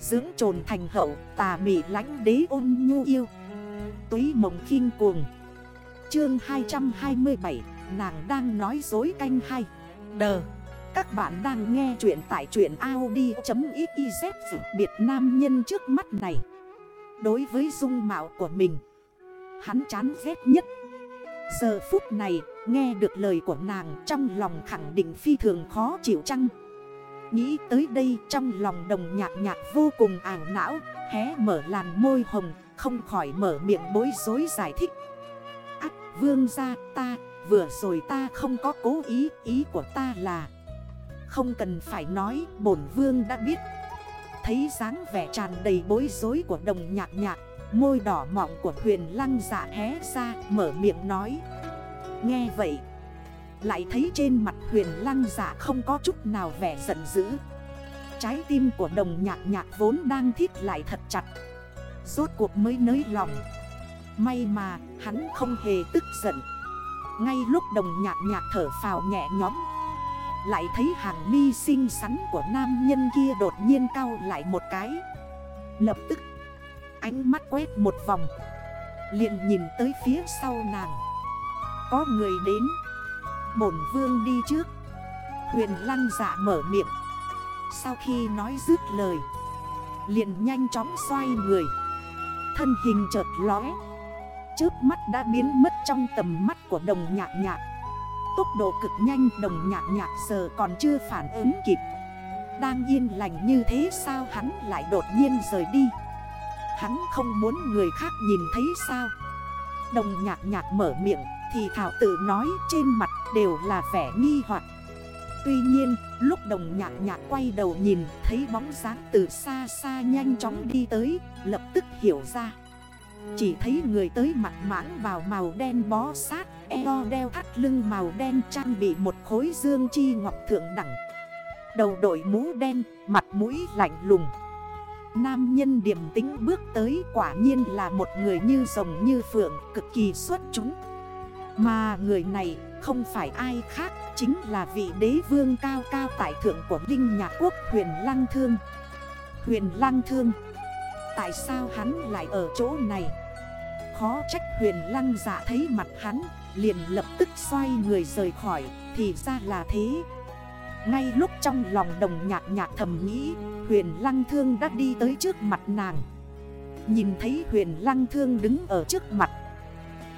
Dưỡng trồn thành hậu, tà mị lánh đế ôn nhu yêu. Túy mộng khinh cuồng. Chương 227 Nàng đang nói dối canh hay Đờ, Các bạn đang nghe chuyện tại chuyện Audi.xyz Biệt nam nhân trước mắt này. Đối với dung mạo của mình, Hắn chán ghét nhất. Giờ phút này, nghe được lời của nàng Trong lòng khẳng định phi thường khó chịu chăng? Nghĩ tới đây trong lòng đồng nhạc nhạc vô cùng ảo não, Hé mở làn môi hồng, Không khỏi mở miệng bối rối giải thích. Ác, vương ra ta, Vừa rồi ta không có cố ý Ý của ta là Không cần phải nói, bổn vương đã biết. Thấy dáng vẻ tràn đầy bối rối của đồng nhạc nhạc, Môi đỏ mọng của huyền lăng dạ hé ra, Mở miệng nói. Nghe vậy lại thấy trên mặt huyền lăng giả không có chút nào vẻ giận dữ. Trái tim của đồng nhạc nhạc vốn đang thiết lại thật chặt. Rốt cuộc mới nới lòng May mà hắn không hề tức giận. Ngay lúc đồng nhạc nhạc thở phào nhẹ nhõm, Lại thấy hàng mi xinh xắn của nam nhân kia đột nhiên cao lại một cái. Lập tức, Ánh mắt quét một vòng, liền nhìn tới phía sau nàng. Có người đến. Bổn vương đi trước. Huyền lăng dạ mở miệng. Sau khi nói dứt lời, liền nhanh chóng xoay người. Thân hình chợt lóe. Chớp mắt đã biến mất trong tầm mắt của đồng nhạc nhạc. Tốc độ cực nhanh đồng nhạc nhạc giờ còn chưa phản ứng kịp. Đang yên lành như thế sao hắn lại đột nhiên rời đi? Hắn không muốn người khác nhìn thấy sao? Đồng nhạc nhạc mở miệng. Thì Thảo tự nói trên mặt đều là vẻ nghi hoặc. Tuy nhiên lúc đồng nhạc nhạc quay đầu nhìn Thấy bóng dáng từ xa xa nhanh chóng đi tới Lập tức hiểu ra. Chỉ thấy người tới mặt mãng vào màu đen bó sát Eo đeo thắt lưng màu đen trang bị một khối dương chi ngọc thượng đẳng. Đầu đội mũ đen, mặt mũi lạnh lùng. Nam nhân điểm tính bước tới quả nhiên là một người như rồng như phượng cực kỳ xuất chúng. Mà người này không phải ai khác chính là vị đế vương cao cao tại thượng của Linh Nhạc Quốc, huyền Lăng Thương. Huyền Lăng Thương, Tại sao hắn lại ở chỗ này? Khó trách huyền Lăng giả thấy mặt hắn, liền lập tức xoay người rời khỏi, Thì ra là thế. Ngay lúc trong lòng đồng nhạc nhạc thầm nghĩ, Huyền Lăng Thương đã đi tới trước mặt nàng. Nhìn thấy huyền Lăng Thương đứng ở trước mặt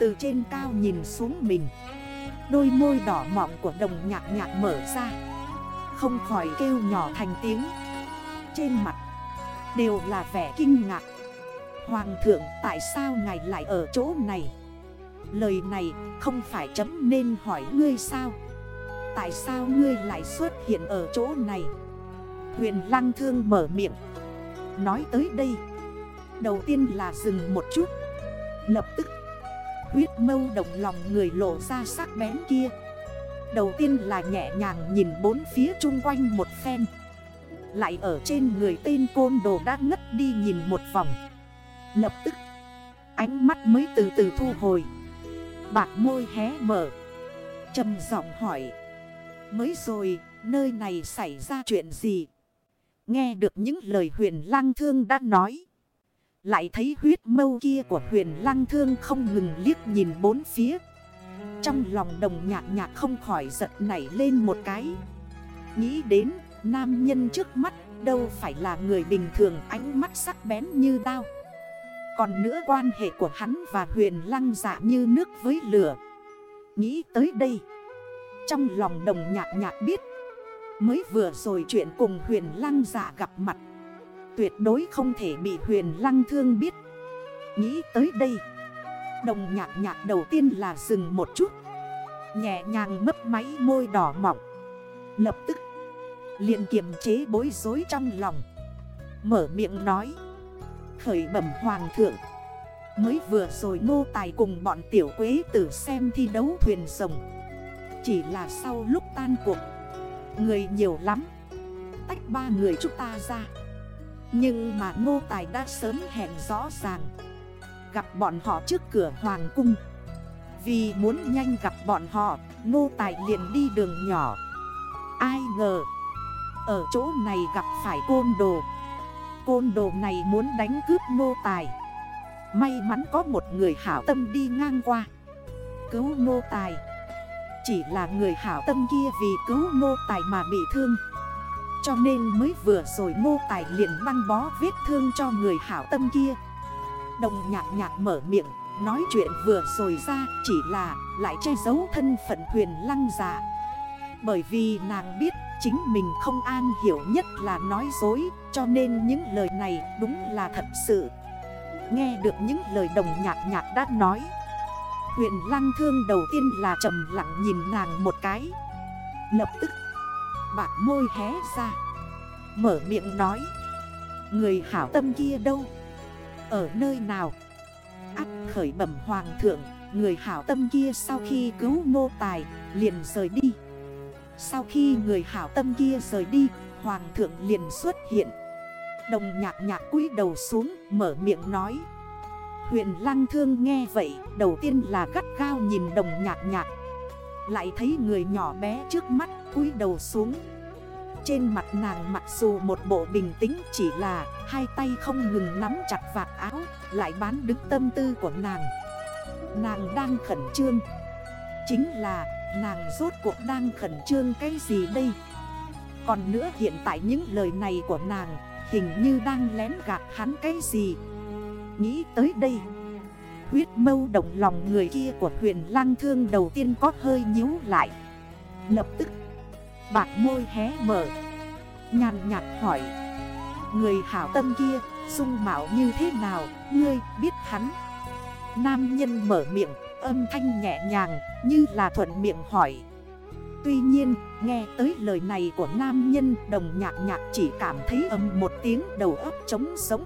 từ trên cao nhìn xuống mình. Đôi môi đỏ mọng của đồng nhạc nhạc mở ra. Không khỏi kêu nhỏ thành tiếng. Trên mặt, đều là vẻ kinh ngạc. Hoàng thượng, tại sao ngài lại ở chỗ này? Lời này không phải chấm nên hỏi ngươi sao? Tại sao ngươi lại xuất hiện ở chỗ này? Huyền Lăng Thương mở miệng, Nói tới đây. Đầu tiên là dừng một chút. Lập tức Huyết mâu động lòng người lộ ra sắc bén kia. Đầu tiên là nhẹ nhàng nhìn bốn phía chung quanh một phen. Lại ở trên người tên côn đồ đã ngất đi nhìn một vòng. Lập tức Ánh mắt mới từ từ thu hồi. Bạc môi hé mở trầm giọng hỏi. Mới rồi, nơi này xảy ra chuyện gì? Nghe được những lời huyền lăng thương đã nói. Lại thấy huyết mâu kia của huyền lăng thương không ngừng liếc nhìn bốn phía. Trong lòng đồng nhạc nhạc không khỏi giật nảy lên một cái. Nghĩ đến, nam nhân trước mắt, đâu phải là người bình thường, ánh mắt sắc bén như đao. Còn nữa quan hệ của hắn và huyền lăng dạ như nước với lửa. Nghĩ tới đây. Trong lòng đồng nhạc nhạc biết, Mới vừa rồi chuyện cùng huyền lăng dạ gặp mặt Tuyệt đối không thể bị huyền lăng thương biết. Nghĩ tới đây, Đồng nhạc nhạc đầu tiên là dừng một chút. Nhẹ nhàng mấp máy môi đỏ mỏng Lập tức, liền kiềm chế bối rối trong lòng. Mở miệng nói, Khởi bẩm hoàng thượng, Mới vừa rồi ngô tài cùng bọn tiểu quế tử xem thi đấu thuyền rồng. Chỉ là sau lúc tan cuộc, Người nhiều lắm. Tách ba người chúng ta ra. Nhưng mà ngô tài đã sớm hẹn rõ ràng. Gặp bọn họ trước cửa hoàng cung. Vì muốn nhanh gặp bọn họ, Ngô tài liền đi đường nhỏ. Ai ngờ, Ở chỗ này gặp phải côn đồ. Côn đồ này muốn đánh cướp nô tài. May mắn có một người hảo tâm đi ngang qua. Cứu nô tài. Chỉ là người hảo tâm kia vì cứu nô tài mà bị thương. Cho nên mới vừa rồi Ngô tài liền băng bó vết thương cho người hảo tâm kia. Đồng nhạc nhạc mở miệng, Nói chuyện vừa rồi ra chỉ là lại che giấu thân phận huyền lăng giả Bởi vì nàng biết chính mình không an hiểu nhất là nói dối, Cho nên những lời này đúng là thật sự. Nghe được những lời đồng nhạc nhạc đã nói, Huyền lăng thương đầu tiên là trầm lặng nhìn nàng một cái. Lập tức bạc môi hé ra. Mở miệng nói. Người hảo tâm kia đâu? Ở nơi nào? Ác khởi bẩm hoàng thượng, Người hảo tâm kia sau khi cứu nô tài, liền rời đi. Sau khi người hảo tâm kia rời đi, Hoàng thượng liền xuất hiện. Đồng nhạc nhạc cúi đầu xuống, mở miệng nói. Huyền lăng thương nghe vậy, Đầu tiên là gắt gao nhìn đồng nhạc nhạc. Lại thấy người nhỏ bé trước mắt cúi đầu xuống. Trên mặt nàng mặc dù một bộ bình tĩnh chỉ là, Hai tay không ngừng nắm chặt vạt áo, Lại bán đứng tâm tư của nàng. Nàng đang khẩn trương. Chính là, nàng rốt cuộc đang khẩn trương cái gì đây? Còn nữa hiện tại những lời này của nàng, Hình như đang lén gạt hắn cái gì? Nghĩ tới đây, Huyết mâu động lòng người kia của huyền lang thương đầu tiên có hơi nhíu lại. Lập tức Bạc môi hé mở. Nhàn nhạt hỏi. Người hảo tâm kia, Dung mạo như thế nào, Ngươi biết hắn? Nam nhân mở miệng, Âm thanh nhẹ nhàng, Như là thuận miệng hỏi. Tuy nhiên, nghe tới lời này của nam nhân, Đồng nhạc nhạc chỉ cảm thấy âm một tiếng đầu ấp trống sống.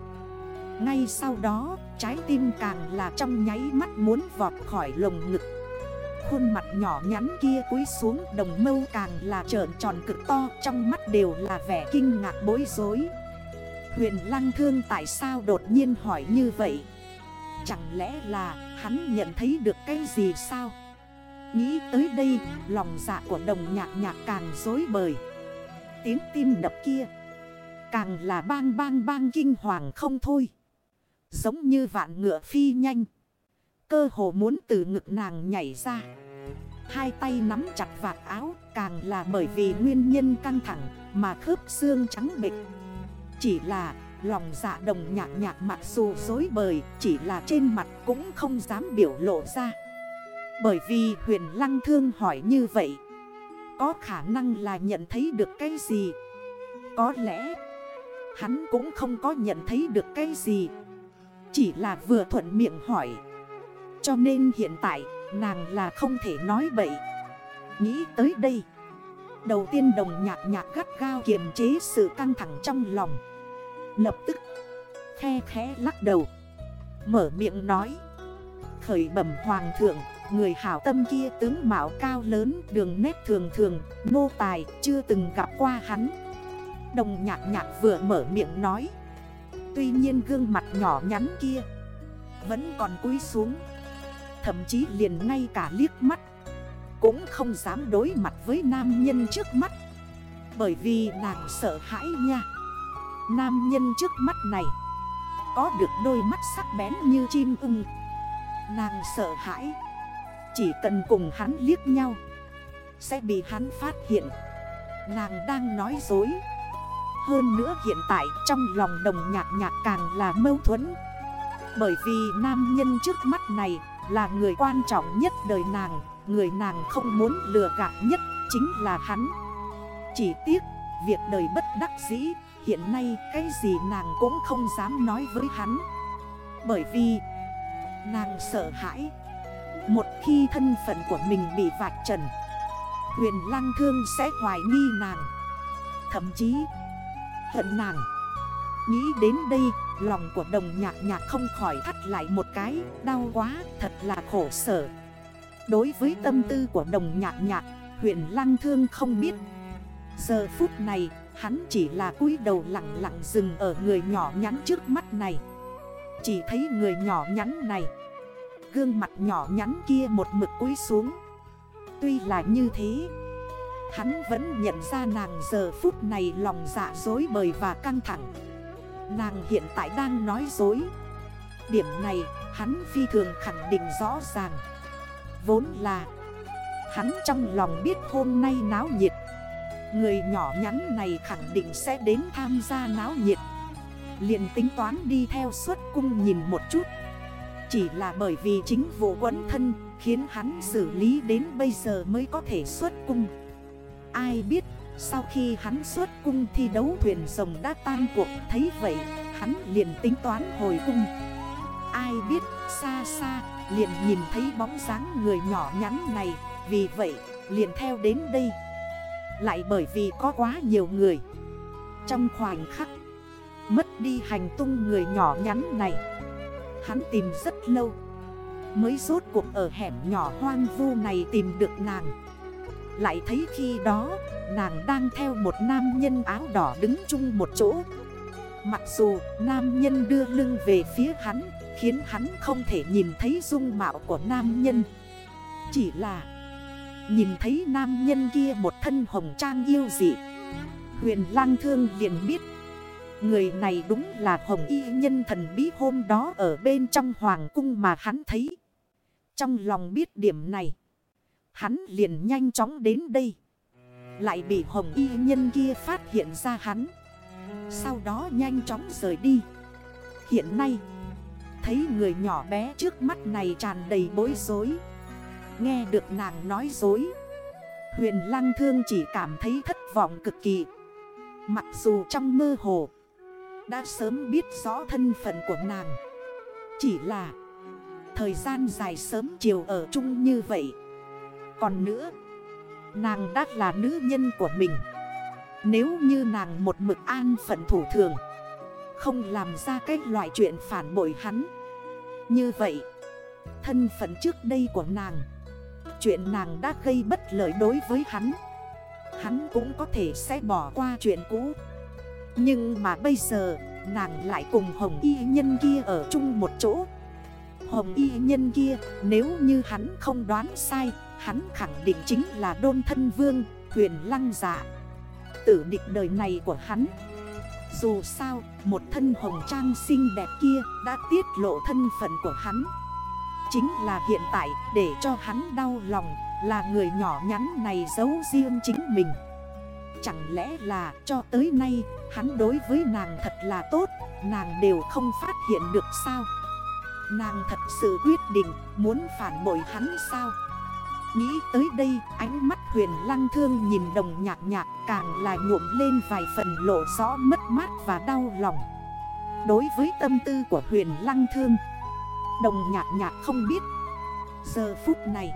Ngay sau đó, trái tim càng là trong nháy mắt muốn vọt khỏi lồng ngực. Khuôn mặt nhỏ nhắn kia cúi xuống, đồng mâu càng là trợn tròn cực to, Trong mắt đều là vẻ kinh ngạc bối rối. Huyền lăng thương tại sao đột nhiên hỏi như vậy? Chẳng lẽ là hắn nhận thấy được cái gì sao? Nghĩ tới đây, lòng dạ của đồng nhạc nhạc càng dối bời. Tiếng tim đập kia Càng là bang bang bang kinh hoàng không thôi. Giống như vạn ngựa phi nhanh Cơ hồ muốn từ ngực nàng nhảy ra. Hai tay nắm chặt vạt áo, Càng là bởi vì nguyên nhân căng thẳng Mà khớp xương trắng bịch Chỉ là lòng dạ đồng nhạc nhạc mặc dù dối bời, Chỉ là trên mặt cũng không dám biểu lộ ra. Bởi vì huyền lăng thương hỏi như vậy, Có khả năng là nhận thấy được cái gì? Có lẽ Hắn cũng không có nhận thấy được cái gì, Chỉ là vừa thuận miệng hỏi. Cho nên hiện tại, nàng là không thể nói bậy. Nghĩ tới đây, Đầu tiên đồng nhạc nhạc gắt gao kiềm chế sự căng thẳng trong lòng. Lập tức, Khe khẽ lắc đầu, Mở miệng nói, Khởi bẩm hoàng thượng, Người hảo tâm kia tướng mạo cao lớn, Đường nét thường thường, Nô tài, chưa từng gặp qua hắn. Đồng nhạc nhạc vừa mở miệng nói, Tuy nhiên gương mặt nhỏ nhắn kia Vẫn còn cúi xuống. Thậm chí liền ngay cả liếc mắt, Cũng không dám đối mặt với nam nhân trước mắt. Bởi vì nàng sợ hãi nha. Nam nhân trước mắt này, Có được đôi mắt sắc bén như chim ưng. Nàng sợ hãi, Chỉ cần cùng hắn liếc nhau, Sẽ bị hắn phát hiện. Nàng đang nói dối. Hơn nữa hiện tại trong lòng đồng nhạc nhạc càng là mâu thuẫn. Bởi vì nam nhân trước mắt này là người quan trọng nhất đời nàng, Người nàng không muốn lừa gạt nhất chính là hắn. Chỉ tiếc, việc đời bất đắc dĩ, Hiện nay cái gì nàng cũng không dám nói với hắn. Bởi vì, nàng sợ hãi, Một khi thân phận của mình bị vạch trần Huyền lăng thương sẽ hoài nghi nàng. Thậm chí, hận nàng. Nghĩ đến đây lòng của đồng nhạc nhạc không khỏi thắt lại một cái, Đau quá, thật là khổ sở. Đối với tâm tư của đồng nhạc nhạc, huyện lăng thương không biết. Giờ phút này, Hắn chỉ là cúi đầu lặng lặng dừng ở người nhỏ nhắn trước mắt này. Chỉ thấy người nhỏ nhắn này, Gương mặt nhỏ nhắn kia một mực cúi xuống. Tuy là như thế, Hắn vẫn nhận ra nàng giờ phút này lòng dạ dối bời và căng thẳng. Nàng hiện tại đang nói dối. Điểm này, hắn phi thường khẳng định rõ ràng. Vốn là, Hắn trong lòng biết hôm nay náo nhiệt. Người nhỏ nhắn này khẳng định sẽ đến tham gia náo nhiệt. Liền tính toán đi theo suốt cung nhìn một chút. Chỉ là bởi vì chính vụ quấn thân, Khiến hắn xử lý đến bây giờ mới có thể xuất cung. Ai biết sau khi hắn xuất cung thi đấu thuyền rồng đã tan cuộc, Thấy vậy, hắn liền tính toán hồi cung. Ai biết, xa xa, liền nhìn thấy bóng dáng người nhỏ nhắn này, Vì vậy, liền theo đến đây. Lại bởi vì có quá nhiều người. Trong khoảnh khắc, Mất đi hành tung người nhỏ nhắn này, Hắn tìm rất lâu, Mới rốt cuộc ở hẻm nhỏ hoang vu này tìm được nàng. Lại thấy khi đó, Nàng đang theo một nam nhân áo đỏ đứng chung một chỗ Mặc dù nam nhân đưa lưng về phía hắn, Khiến hắn không thể nhìn thấy dung mạo của nam nhân Chỉ là Nhìn thấy nam nhân kia một thân hồng trang yêu dị Huyền lang thương liền biết, Người này đúng là hồng y nhân thần bí hôm đó ở bên trong hoàng cung mà hắn thấy. Trong lòng biết điểm này. Hắn liền nhanh chóng đến đây. Lại bị hồng y nhân kia phát hiện ra hắn. Sau đó nhanh chóng rời đi. Hiện nay. Thấy người nhỏ bé trước mắt này tràn đầy bối rối. Nghe được nàng nói dối. Huyền lăng thương chỉ cảm thấy thất vọng cực kỳ. Mặc dù trong mơ hồ, đã sớm biết rõ thân phận của nàng Chỉ là, Thời gian dài sớm chiều ở chung như vậy còn nữa. Nàng đã là nữ nhân của mình. Nếu như nàng một mực an phận thủ thường, Không làm ra cái loại chuyện phản bội hắn, Như vậy, Thân phận trước đây của nàng, Chuyện nàng đã gây bất lợi đối với hắn Hắn cũng có thể sẽ bỏ qua chuyện cũ. Nhưng mà bây giờ, nàng lại cùng Hồng Y Nhân kia ở chung một chỗ. Hồng Y Nhân kia, nếu như hắn không đoán sai Hắn khẳng định chính là đôn thân vương, huyền lăng giả. Tử định đời này của hắn. Dù sao, một thân hồng trang xinh đẹp kia đã tiết lộ thân phận của hắn. Chính là hiện tại, để cho hắn đau lòng, là người nhỏ nhắn này giấu riêng chính mình. Chẳng lẽ là cho tới nay, hắn đối với nàng thật là tốt, Nàng đều không phát hiện được sao? Nàng thật sự quyết định, muốn phản bội hắn sao? Nghĩ tới đây, ánh mắt huyền lăng thương nhìn đồng nhạc nhạc càng là nhuộm lên vài phần lộ rõ mất mát và đau lòng. Đối với tâm tư của huyền lăng thương, Đồng nhạc nhạc không biết. Giờ phút này,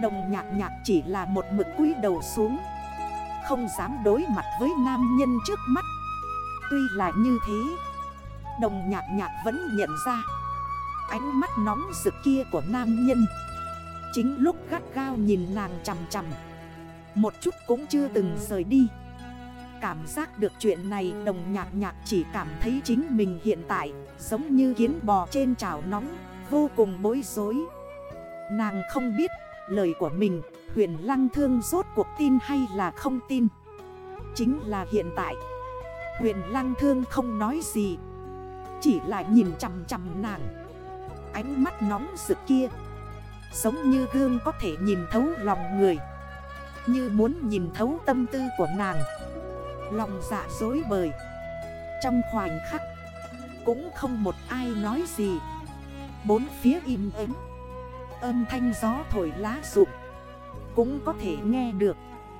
Đồng nhạc nhạc chỉ là một mực cúi đầu xuống, không dám đối mặt với nam nhân trước mắt. Tuy là như thế, Đồng nhạc nhạc vẫn nhận ra, Ánh mắt nóng rực kia của nam nhân Chính lúc gắt gao nhìn nàng chằm chằm, Một chút cũng chưa từng rời đi. Cảm giác được chuyện này đồng nhạc nhạc chỉ cảm thấy chính mình hiện tại Giống như kiến bò trên chảo nóng, Vô cùng bối rối. Nàng không biết lời của mình, Huyền Lăng Thương rốt cuộc tin hay là không tin. Chính là hiện tại, Huyền Lăng Thương không nói gì, Chỉ là nhìn chằm chằm nàng. Ánh mắt nóng rực kia Giống như gương có thể nhìn thấu lòng người. Như muốn nhìn thấu tâm tư của nàng. Lòng dạ dối bời. Trong khoảnh khắc, Cũng không một ai nói gì. Bốn phía im ắng. Âm thanh gió thổi lá rụng. Cũng có thể nghe được.